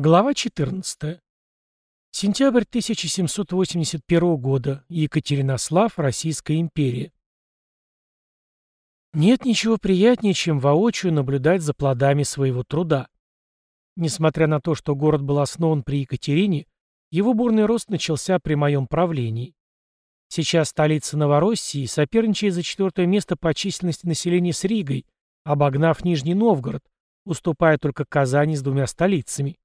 Глава 14. Сентябрь 1781 года. Екатеринослав, Российская империя. Нет ничего приятнее, чем воочию наблюдать за плодами своего труда. Несмотря на то, что город был основан при Екатерине, его бурный рост начался при моем правлении. Сейчас столица Новороссии соперничает за четвертое место по численности населения с Ригой, обогнав Нижний Новгород, уступая только Казани с двумя столицами.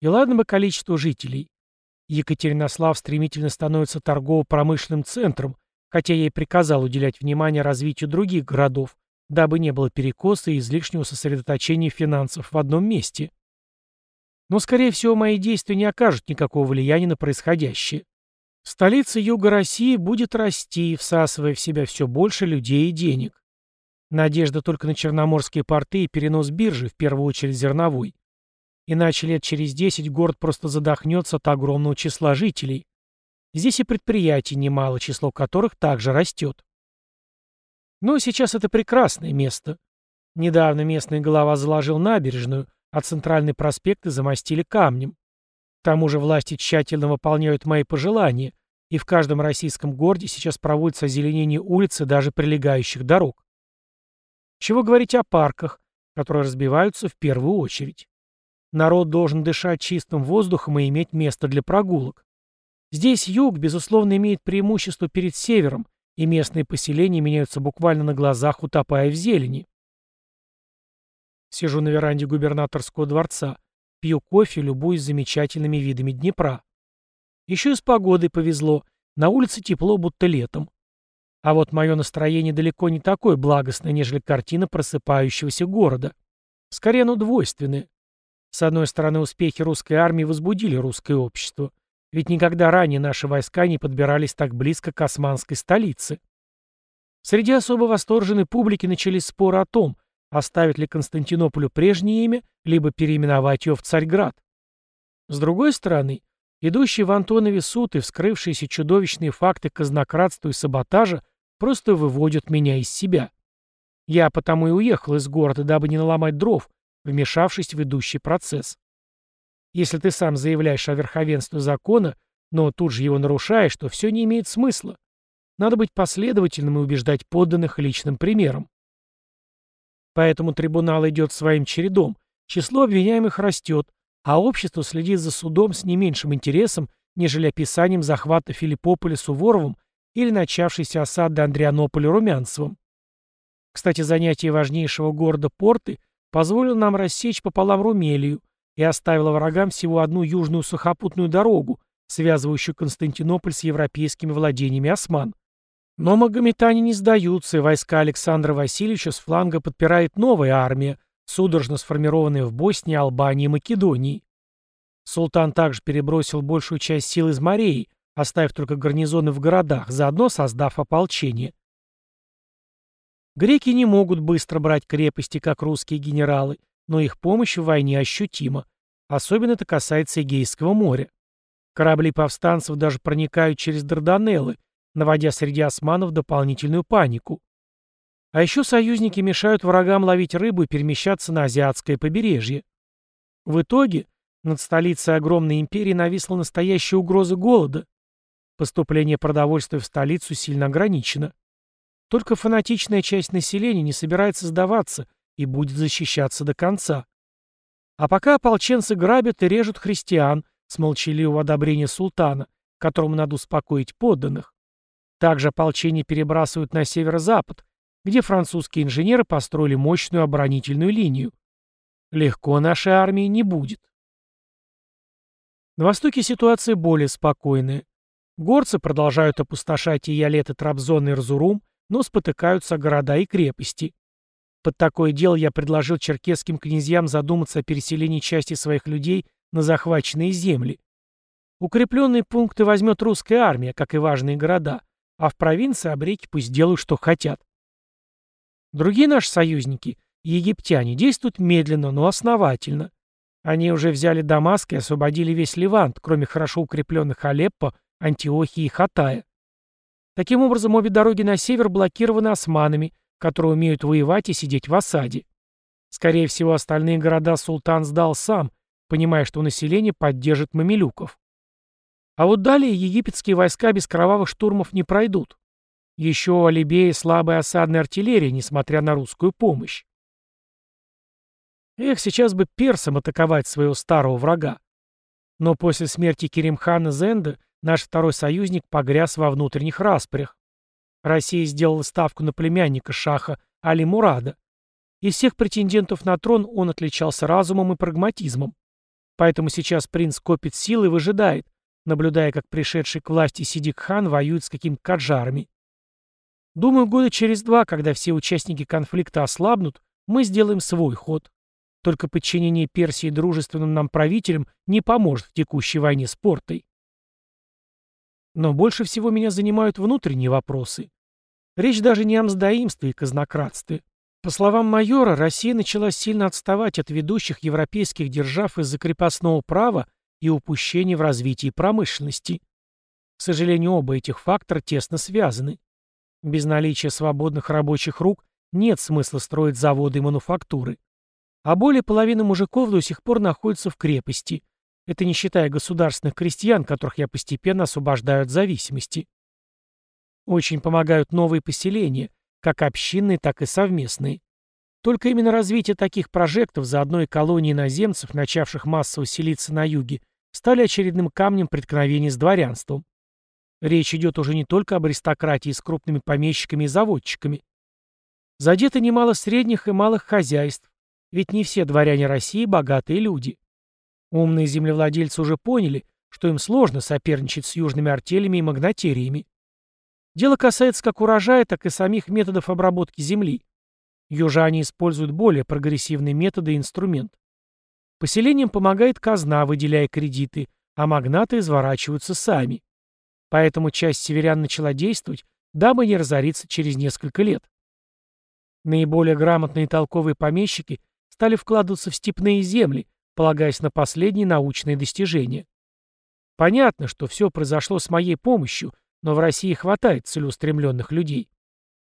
И ладно бы количество жителей. Екатеринослав стремительно становится торгово-промышленным центром, хотя я и приказал уделять внимание развитию других городов, дабы не было перекоса и излишнего сосредоточения финансов в одном месте. Но, скорее всего, мои действия не окажут никакого влияния на происходящее. Столица Юга России будет расти, всасывая в себя все больше людей и денег. Надежда только на черноморские порты и перенос биржи, в первую очередь зерновой. Иначе лет через 10 город просто задохнется от огромного числа жителей. Здесь и предприятий немало, число которых также растет. Но сейчас это прекрасное место. Недавно местный глава заложил набережную, а центральные проспекты замостили камнем. К тому же власти тщательно выполняют мои пожелания, и в каждом российском городе сейчас проводится озеленение улиц и даже прилегающих дорог. Чего говорить о парках, которые разбиваются в первую очередь. Народ должен дышать чистым воздухом и иметь место для прогулок. Здесь юг, безусловно, имеет преимущество перед севером, и местные поселения меняются буквально на глазах, утопая в зелени. Сижу на веранде губернаторского дворца, пью кофе, любуюсь замечательными видами Днепра. Еще и с погодой повезло, на улице тепло, будто летом. А вот мое настроение далеко не такое благостное, нежели картина просыпающегося города. Скорее, оно двойственное. С одной стороны, успехи русской армии возбудили русское общество. Ведь никогда ранее наши войска не подбирались так близко к османской столице. Среди особо восторженной публики начались споры о том, оставить ли Константинополю прежнее имя, либо переименовать ее в Царьград. С другой стороны, идущие в Антонове суд и вскрывшиеся чудовищные факты казнократства и саботажа просто выводят меня из себя. Я потому и уехал из города, дабы не наломать дров, вмешавшись в идущий процесс. Если ты сам заявляешь о верховенстве закона, но тут же его нарушаешь, то все не имеет смысла. Надо быть последовательным и убеждать подданных личным примером. Поэтому трибунал идет своим чередом, число обвиняемых растет, а общество следит за судом с не меньшим интересом, нежели описанием захвата Филиппополя Суворовым или начавшейся осады Андрианополя Румянцевым. Кстати, занятие важнейшего города Порты позволил нам рассечь пополам Румелию и оставила врагам всего одну южную сухопутную дорогу, связывающую Константинополь с европейскими владениями осман. Но магометане не сдаются, и войска Александра Васильевича с фланга подпирает новая армия, судорожно сформированная в Боснии, Албании и Македонии. Султан также перебросил большую часть сил из морей, оставив только гарнизоны в городах, заодно создав ополчение. Греки не могут быстро брать крепости, как русские генералы, но их помощь в войне ощутима. Особенно это касается Эгейского моря. Корабли повстанцев даже проникают через Дарданеллы, наводя среди османов дополнительную панику. А еще союзники мешают врагам ловить рыбу и перемещаться на азиатское побережье. В итоге над столицей огромной империи нависла настоящая угроза голода. Поступление продовольствия в столицу сильно ограничено. Только фанатичная часть населения не собирается сдаваться и будет защищаться до конца. А пока ополченцы грабят и режут христиан с молчаливого одобрения султана, которому надо успокоить подданных. Также ополчение перебрасывают на северо-запад, где французские инженеры построили мощную оборонительную линию. Легко нашей армии не будет. На востоке ситуация более спокойная. Горцы продолжают опустошать и Ялет, и Трабзон, и Разурум, но спотыкаются города и крепости. Под такое дело я предложил черкесским князьям задуматься о переселении части своих людей на захваченные земли. Укрепленные пункты возьмет русская армия, как и важные города, а в провинции обреки пусть делают, что хотят. Другие наши союзники, египтяне, действуют медленно, но основательно. Они уже взяли Дамаск и освободили весь Левант, кроме хорошо укрепленных Алеппо, Антиохии и Хатая. Таким образом, обе дороги на север блокированы османами, которые умеют воевать и сидеть в осаде. Скорее всего, остальные города султан сдал сам, понимая, что население поддержит мамилюков. А вот далее египетские войска без кровавых штурмов не пройдут. Еще у Алибея слабая осадная артиллерия, несмотря на русскую помощь. Эх, сейчас бы персам атаковать своего старого врага. Но после смерти Керимхана Зенда наш второй союзник погряз во внутренних распрях. Россия сделала ставку на племянника Шаха Али Мурада. Из всех претендентов на трон он отличался разумом и прагматизмом. Поэтому сейчас принц копит силы и выжидает, наблюдая, как пришедший к власти Сидик-хан воюет с какими-то каджарами. Думаю, года через два, когда все участники конфликта ослабнут, мы сделаем свой ход. Только подчинение Персии дружественным нам правителям не поможет в текущей войне с портой. Но больше всего меня занимают внутренние вопросы. Речь даже не о мздоимстве и казнократстве. По словам майора, Россия начала сильно отставать от ведущих европейских держав из-за крепостного права и упущений в развитии промышленности. К сожалению, оба этих фактора тесно связаны. Без наличия свободных рабочих рук нет смысла строить заводы и мануфактуры. А более половины мужиков до сих пор находятся в крепости. Это не считая государственных крестьян, которых я постепенно освобождаю от зависимости. Очень помогают новые поселения, как общинные, так и совместные. Только именно развитие таких прожектов за одной колонии иноземцев, начавших массово селиться на юге, стали очередным камнем преткновения с дворянством. Речь идет уже не только об аристократии с крупными помещиками и заводчиками. Задето немало средних и малых хозяйств, ведь не все дворяне России богатые люди. Умные землевладельцы уже поняли, что им сложно соперничать с южными артелями и магнатериями. Дело касается как урожая, так и самих методов обработки земли. Южане используют более прогрессивные методы и инструмент. Поселениям помогает казна, выделяя кредиты, а магнаты изворачиваются сами. Поэтому часть северян начала действовать, дабы не разориться через несколько лет. Наиболее грамотные и толковые помещики стали вкладываться в степные земли, полагаясь на последние научные достижения. Понятно, что все произошло с моей помощью, но в России хватает целеустремленных людей.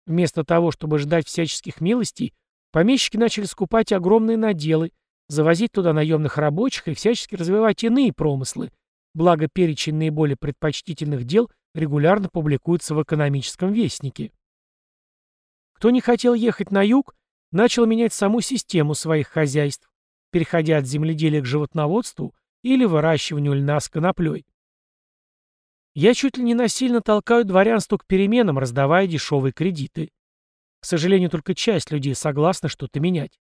Вместо того, чтобы ждать всяческих милостей, помещики начали скупать огромные наделы, завозить туда наемных рабочих и всячески развивать иные промыслы, благо перечень наиболее предпочтительных дел регулярно публикуется в экономическом вестнике. Кто не хотел ехать на юг, начал менять саму систему своих хозяйств, переходя от земледелия к животноводству или выращиванию льна с коноплей. Я чуть ли не насильно толкаю дворянство к переменам, раздавая дешевые кредиты. К сожалению, только часть людей согласна что-то менять.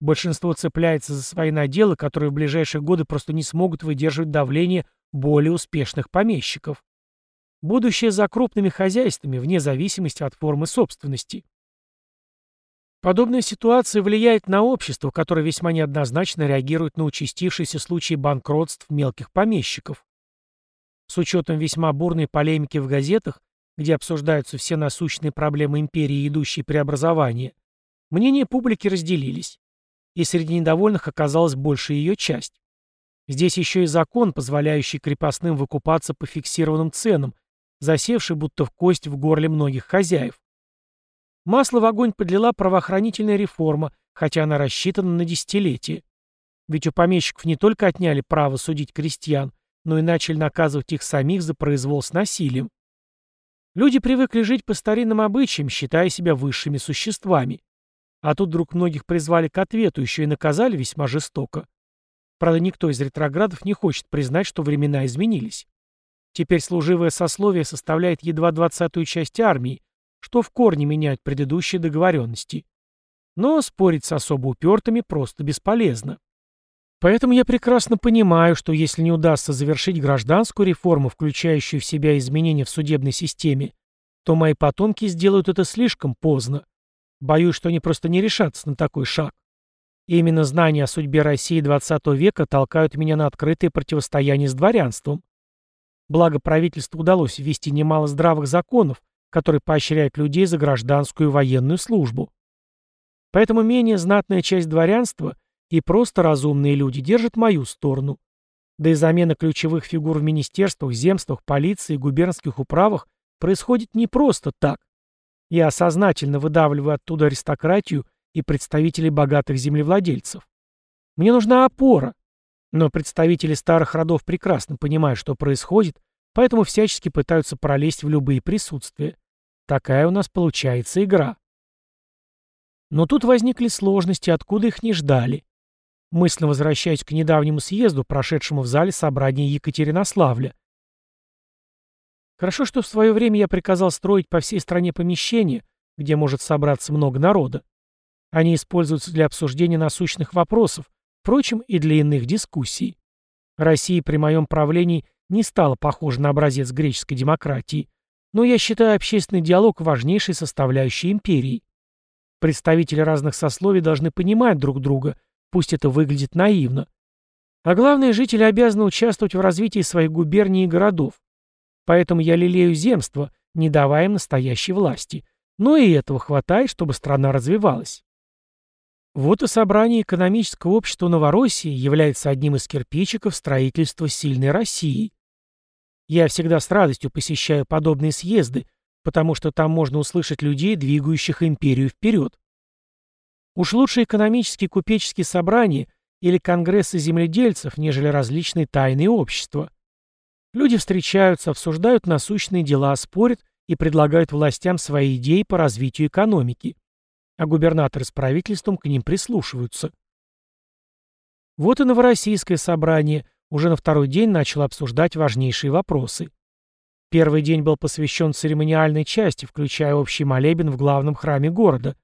Большинство цепляется за свои наделы, которые в ближайшие годы просто не смогут выдерживать давление более успешных помещиков. Будущее за крупными хозяйствами, вне зависимости от формы собственности. Подобная ситуация влияет на общество, которое весьма неоднозначно реагирует на участившиеся случаи банкротств мелких помещиков. С учетом весьма бурной полемики в газетах, где обсуждаются все насущные проблемы империи, идущие преобразования, мнения публики разделились, и среди недовольных оказалась большая ее часть. Здесь еще и закон, позволяющий крепостным выкупаться по фиксированным ценам, засевший будто в кость в горле многих хозяев. Масло в огонь подлила правоохранительная реформа, хотя она рассчитана на десятилетие. Ведь у помещиков не только отняли право судить крестьян, но и начали наказывать их самих за произвол с насилием. Люди привыкли жить по старинным обычаям, считая себя высшими существами. А тут вдруг многих призвали к ответу, еще и наказали весьма жестоко. Правда, никто из ретроградов не хочет признать, что времена изменились. Теперь служивое сословие составляет едва двадцатую часть армии, что в корне меняет предыдущие договоренности. Но спорить с особо упертыми просто бесполезно. Поэтому я прекрасно понимаю, что если не удастся завершить гражданскую реформу, включающую в себя изменения в судебной системе, то мои потомки сделают это слишком поздно. Боюсь, что они просто не решатся на такой шаг. И именно знания о судьбе России XX века толкают меня на открытое противостояние с дворянством. Благо правительству удалось ввести немало здравых законов, который поощряет людей за гражданскую и военную службу. Поэтому менее знатная часть дворянства и просто разумные люди держат мою сторону. Да и замена ключевых фигур в министерствах, земствах, полиции и губернских управах происходит не просто так. Я сознательно выдавливаю оттуда аристократию и представителей богатых землевладельцев. Мне нужна опора. Но представители старых родов прекрасно понимают, что происходит, поэтому всячески пытаются пролезть в любые присутствия. Такая у нас получается игра. Но тут возникли сложности, откуда их не ждали. Мысленно возвращаясь к недавнему съезду, прошедшему в зале собрания Екатеринославля. Хорошо, что в свое время я приказал строить по всей стране помещения, где может собраться много народа. Они используются для обсуждения насущных вопросов, впрочем, и для иных дискуссий. Россия при моем правлении не стала похожа на образец греческой демократии, но я считаю общественный диалог важнейшей составляющей империи. Представители разных сословий должны понимать друг друга, пусть это выглядит наивно. А главное, жители обязаны участвовать в развитии своих губерний и городов. Поэтому я лелею земство, не давая им настоящей власти. Но и этого хватает, чтобы страна развивалась. Вот и собрание экономического общества Новороссии является одним из кирпичиков строительства сильной России. Я всегда с радостью посещаю подобные съезды, потому что там можно услышать людей, двигающих империю вперед. Уж лучше экономические купеческие собрания или конгрессы земледельцев, нежели различные тайные общества. Люди встречаются, обсуждают насущные дела, спорят и предлагают властям свои идеи по развитию экономики а губернаторы с правительством к ним прислушиваются. Вот и Новороссийское собрание уже на второй день начало обсуждать важнейшие вопросы. Первый день был посвящен церемониальной части, включая общий молебен в главном храме города.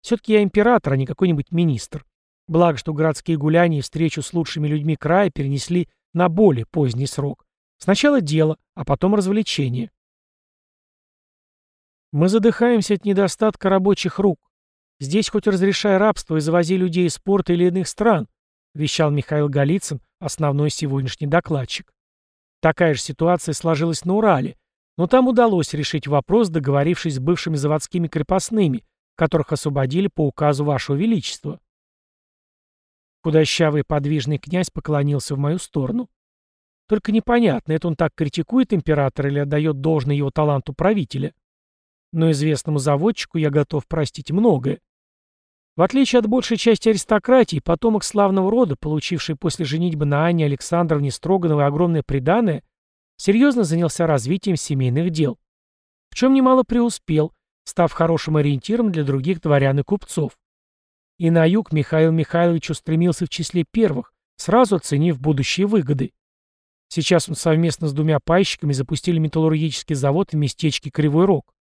Все-таки я император, а не какой-нибудь министр. Благо, что городские гуляния и встречу с лучшими людьми края перенесли на более поздний срок. Сначала дело, а потом развлечение. Мы задыхаемся от недостатка рабочих рук. Здесь хоть разрешай рабство и завози людей из порта или иных стран, вещал Михаил Голицын, основной сегодняшний докладчик. Такая же ситуация сложилась на Урале, но там удалось решить вопрос, договорившись с бывшими заводскими крепостными, которых освободили по указу Вашего Величества. Худощавый подвижный князь поклонился в мою сторону. Только непонятно, это он так критикует императора или отдает должное его таланту правителя. Но известному заводчику я готов простить многое. В отличие от большей части аристократии, потомок славного рода, получивший после женитьбы на Анне Александровне Строгановой огромное приданое, серьезно занялся развитием семейных дел. В чем немало преуспел, став хорошим ориентиром для других дворян и купцов. И на юг Михаил Михайлович устремился в числе первых, сразу оценив будущие выгоды. Сейчас он совместно с двумя пайщиками запустили металлургический завод в местечке Кривой Рог.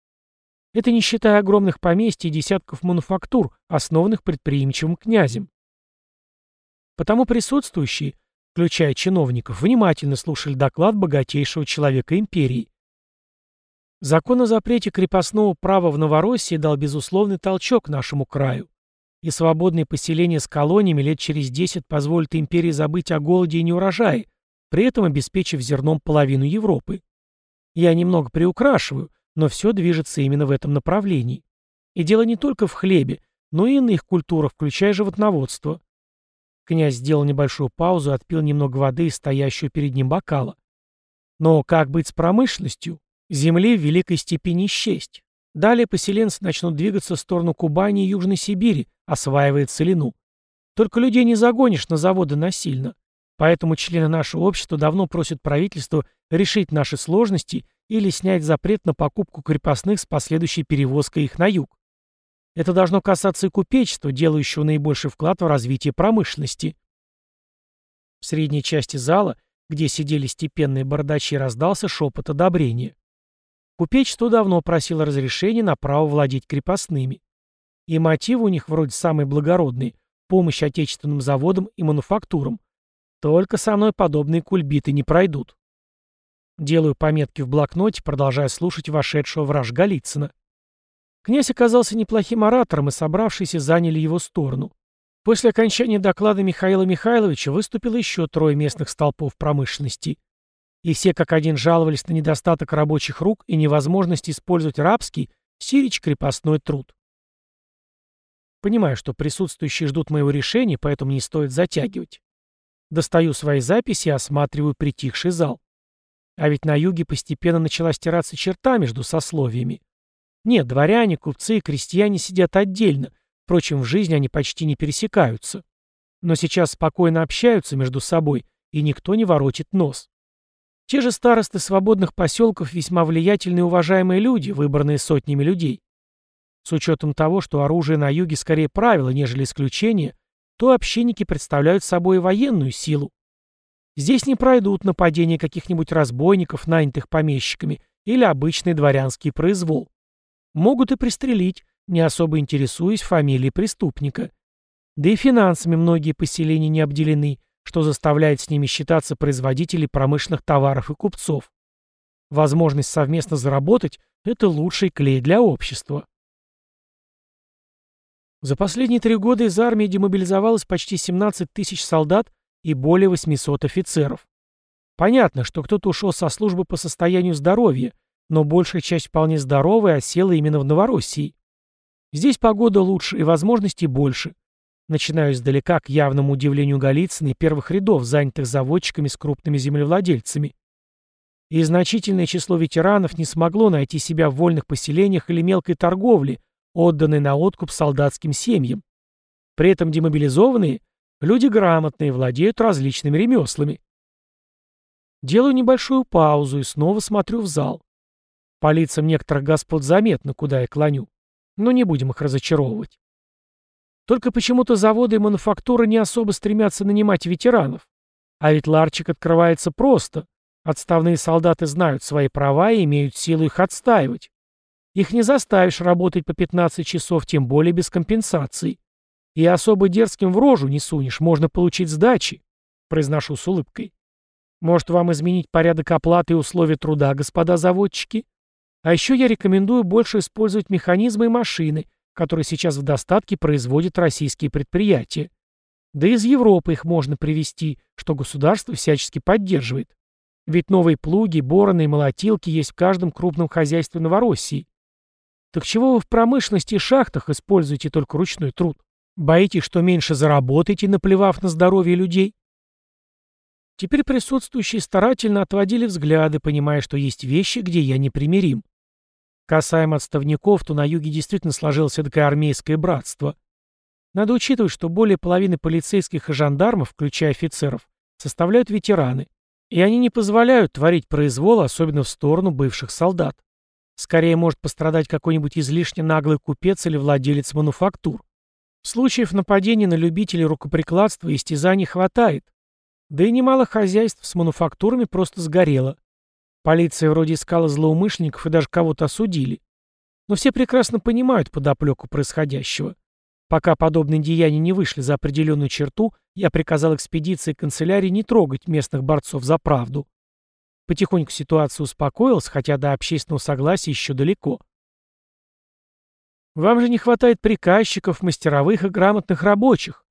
Это не считая огромных поместьй и десятков мануфактур, основанных предприимчивым князем. Потому присутствующие, включая чиновников, внимательно слушали доклад богатейшего человека империи. Закон о запрете крепостного права в Новороссии дал безусловный толчок нашему краю, и свободное поселение с колониями лет через десять позволит империи забыть о голоде и неурожае, при этом обеспечив зерном половину Европы. Я немного приукрашиваю, но все движется именно в этом направлении. И дело не только в хлебе, но и иных культурах, включая животноводство. Князь сделал небольшую паузу и отпил немного воды из стоящего перед ним бокала. Но как быть с промышленностью? Земли в великой степени исчесть. Далее поселенцы начнут двигаться в сторону Кубани и Южной Сибири, осваивая целину. Только людей не загонишь на заводы насильно. Поэтому члены нашего общества давно просят правительство решить наши сложности или снять запрет на покупку крепостных с последующей перевозкой их на юг. Это должно касаться и купечества, делающего наибольший вклад в развитие промышленности. В средней части зала, где сидели степенные бардачи, раздался шепот одобрения. Купечество давно просило разрешения на право владеть крепостными. И мотивы у них вроде самые благородные – помощь отечественным заводам и мануфактурам. Только со мной подобные кульбиты не пройдут. Делаю пометки в блокноте, продолжая слушать вошедшего враж Голицына. Князь оказался неплохим оратором, и собравшиеся заняли его сторону. После окончания доклада Михаила Михайловича выступило еще трое местных столпов промышленности. И все как один жаловались на недостаток рабочих рук и невозможность использовать рабский, сирич крепостной труд. Понимаю, что присутствующие ждут моего решения, поэтому не стоит затягивать. Достаю свои записи и осматриваю притихший зал. А ведь на юге постепенно начала стираться черта между сословиями. Нет, дворяне, купцы и крестьяне сидят отдельно, впрочем, в жизни они почти не пересекаются. но сейчас спокойно общаются между собой, и никто не воротит нос. Те же старосты свободных поселков весьма влиятельные и уважаемые люди, выбранные сотнями людей. С учетом того, что оружие на юге скорее правило, нежели исключение, то общинники представляют собой военную силу. Здесь не пройдут нападения каких-нибудь разбойников, нанятых помещиками, или обычный дворянский произвол. Могут и пристрелить, не особо интересуясь фамилией преступника. Да и финансами многие поселения не обделены, что заставляет с ними считаться производителей промышленных товаров и купцов. Возможность совместно заработать – это лучший клей для общества. За последние три года из армии демобилизовалось почти 17 тысяч солдат и более 800 офицеров. Понятно, что кто-то ушел со службы по состоянию здоровья, но большая часть вполне здоровая осела именно в Новороссии. Здесь погода лучше и возможностей больше. Начинаю издалека к явному удивлению Голицына и первых рядов, занятых заводчиками с крупными землевладельцами. И значительное число ветеранов не смогло найти себя в вольных поселениях или мелкой торговле, отданной на откуп солдатским семьям. При этом демобилизованные – люди грамотные, владеют различными ремеслами. Делаю небольшую паузу и снова смотрю в зал. По лицам некоторых господ заметно, куда я клоню. Но не будем их разочаровывать. Только почему-то заводы и мануфактуры не особо стремятся нанимать ветеранов. А ведь ларчик открывается просто. Отставные солдаты знают свои права и имеют силу их отстаивать. Их не заставишь работать по 15 часов, тем более без компенсаций. И особо дерзким в рожу не сунешь, можно получить сдачи, произношу с улыбкой. Может, вам изменить порядок оплаты и условия труда, господа заводчики? А еще я рекомендую больше использовать механизмы и машины, которые сейчас в достатке производят российские предприятия. Да из Европы их можно привезти, что государство всячески поддерживает. Ведь новые плуги, бороны и молотилки есть в каждом крупном хозяйстве Новороссии. Так чего вы в промышленности и шахтах используете только ручной труд? Боитесь, что меньше заработаете, наплевав на здоровье людей? Теперь присутствующие старательно отводили взгляды, понимая, что есть вещи, где я непримирим. Касаемо отставников, то на юге действительно сложилось такое армейское братство. Надо учитывать, что более половины полицейских и жандармов, включая офицеров, составляют ветераны, и они не позволяют творить произвол, особенно в сторону бывших солдат. Скорее может пострадать какой-нибудь излишне наглый купец или владелец мануфактур. Случаев нападений на любителей рукоприкладства и истязаний хватает. Да и немало хозяйств с мануфактурами просто сгорело. Полиция вроде искала злоумышленников и даже кого-то осудили. Но все прекрасно понимают подоплеку происходящего. Пока подобные деяния не вышли за определенную черту, я приказал экспедиции канцелярии не трогать местных борцов за правду. Потихоньку ситуация успокоилась, хотя до общественного согласия еще далеко. «Вам же не хватает приказчиков, мастеровых и грамотных рабочих»,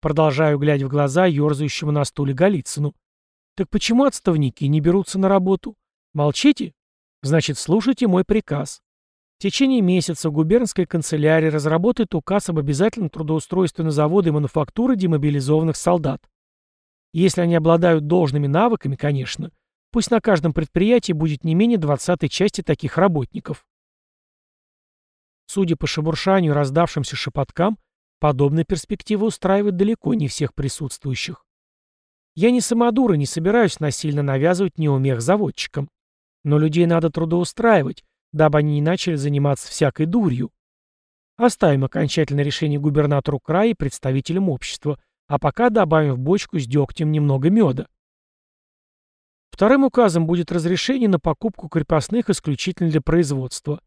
продолжаю, глядя в глаза ерзающему на стуле Голицыну. «Так почему отставники не берутся на работу? Молчите? Значит, слушайте мой приказ. В течение месяца губернская канцелярия разработает указ об обязательном трудоустройстве на заводы и мануфактуры демобилизованных солдат. Если они обладают должными навыками, конечно, пусть на каждом предприятии будет не менее 20 части таких работников. Судя по шебуршанию и раздавшимся шепоткам, подобная перспектива устраивает далеко не всех присутствующих. Я не самодур и не собираюсь насильно навязывать неумех заводчикам. Но людей надо трудоустраивать, дабы они не начали заниматься всякой дурью. Оставим окончательное решение губернатору края и представителям общества, а пока добавим в бочку с дегтем немного меда. Вторым указом будет разрешение на покупку крепостных исключительно для производства.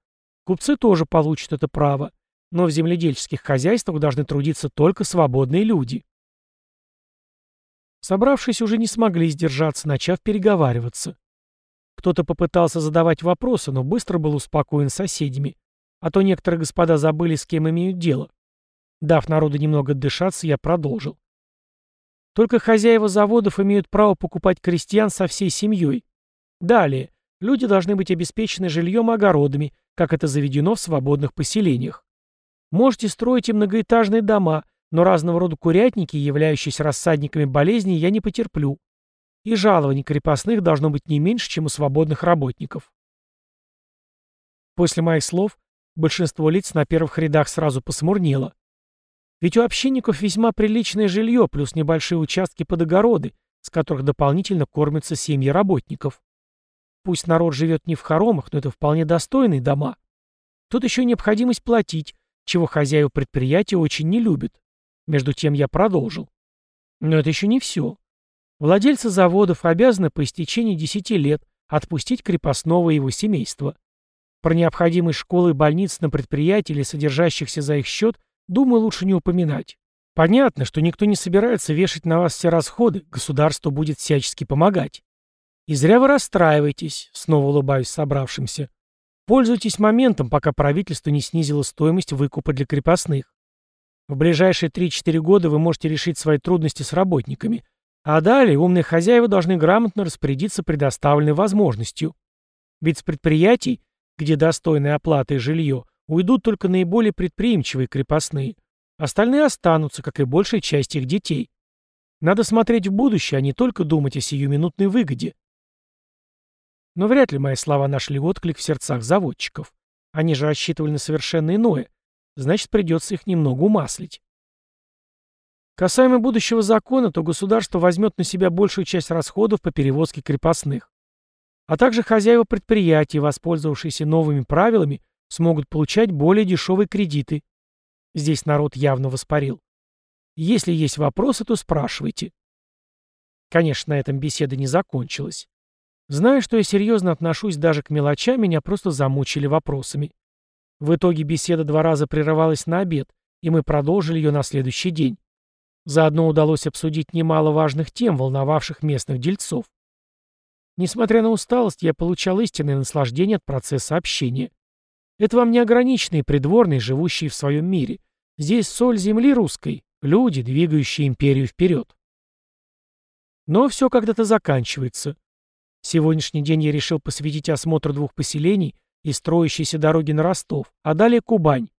Купцы тоже получат это право, но в земледельческих хозяйствах должны трудиться только свободные люди. Собравшись уже не смогли сдержаться, начав переговариваться. Кто-то попытался задавать вопросы, но быстро был успокоен соседями. А то некоторые господа забыли, с кем имеют дело. Дав народу немного отдышаться, я продолжил. Только хозяева заводов имеют право покупать крестьян со всей семьей. Далее. Люди должны быть обеспечены жильем и огородами, как это заведено в свободных поселениях. Можете строить и многоэтажные дома, но разного рода курятники, являющиеся рассадниками болезней, я не потерплю и жалований крепостных должно быть не меньше, чем у свободных работников. После моих слов большинство лиц на первых рядах сразу посмурнело. Ведь у общинников весьма приличное жилье, плюс небольшие участки под огороды, с которых дополнительно кормятся семьи работников. Пусть народ живет не в хоромах, но это вполне достойные дома. Тут еще необходимость платить, чего хозяева предприятия очень не любят. Между тем я продолжил. Но это еще не все. Владельцы заводов обязаны по истечении 10 лет отпустить крепостного и его семейство. Про необходимость школы и больниц на предприятии или содержащихся за их счет, думаю, лучше не упоминать. Понятно, что никто не собирается вешать на вас все расходы, государство будет всячески помогать. И зря вы расстраиваетесь, снова улыбаюсь собравшимся. Пользуйтесь моментом, пока правительство не снизило стоимость выкупа для крепостных. В ближайшие 3-4 года вы можете решить свои трудности с работниками, а далее умные хозяева должны грамотно распорядиться предоставленной возможностью. Ведь с предприятий, где достойная оплата и жилье, уйдут только наиболее предприимчивые крепостные. Остальные останутся, как и большая часть их детей. Надо смотреть в будущее, а не только думать о сиюминутной выгоде. Но вряд ли мои слова нашли отклик в сердцах заводчиков. Они же рассчитывали на совершенно иное. Значит, придется их немного умаслить. Касаемо будущего закона, то государство возьмет на себя большую часть расходов по перевозке крепостных. А также хозяева предприятий, воспользовавшиеся новыми правилами, смогут получать более дешевые кредиты. Здесь народ явно воспарил. Если есть вопросы, то спрашивайте. Конечно, на этом беседа не закончилась. Зная, что я серьезно отношусь даже к мелочам, меня просто замучили вопросами. В итоге беседа два раза прерывалась на обед, и мы продолжили ее на следующий день. Заодно удалось обсудить немало важных тем, волновавших местных дельцов. Несмотря на усталость, я получал истинное наслаждение от процесса общения. Это вам не ограниченные придворные, живущие в своем мире. Здесь соль земли русской, люди, двигающие империю вперед. Но все когда-то заканчивается. Сегодняшний день я решил посвятить осмотру двух поселений и строящейся дороги на Ростов, а далее Кубань.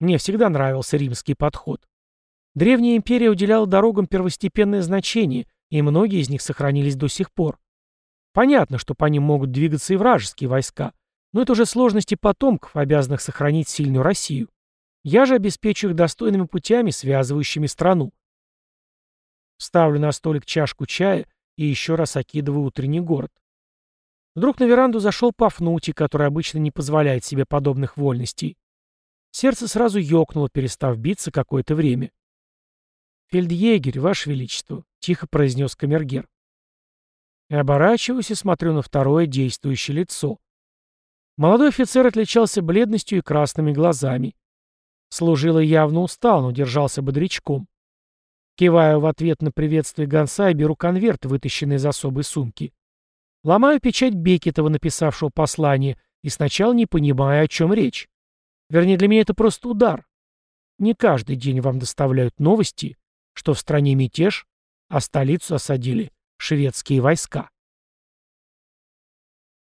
Мне всегда нравился римский подход. Древняя империя уделяла дорогам первостепенное значение, и многие из них сохранились до сих пор. Понятно, что по ним могут двигаться и вражеские войска, но это уже сложности потомков, обязанных сохранить сильную Россию. Я же обеспечу их достойными путями, связывающими страну. Ставлю на столик чашку чая и еще раз окидываю утренний город. Вдруг на веранду зашел Пафнутий, который обычно не позволяет себе подобных вольностей. Сердце сразу ёкнуло, перестав биться какое-то время. «Фельдъегерь, Ваше Величество», — тихо произнес камергер. И оборачиваюсь и смотрю на второе действующее лицо. Молодой офицер отличался бледностью и красными глазами. Служилый явно устал, но держался бодрячком. Киваю в ответ на приветствие гонца и беру конверт, вытащенный из особой сумки. Ломаю печать Бекетова, написавшего послание, и сначала не понимаю, о чем речь. Вернее, для меня это просто удар. Не каждый день вам доставляют новости, что в стране мятеж, а столицу осадили шведские войска.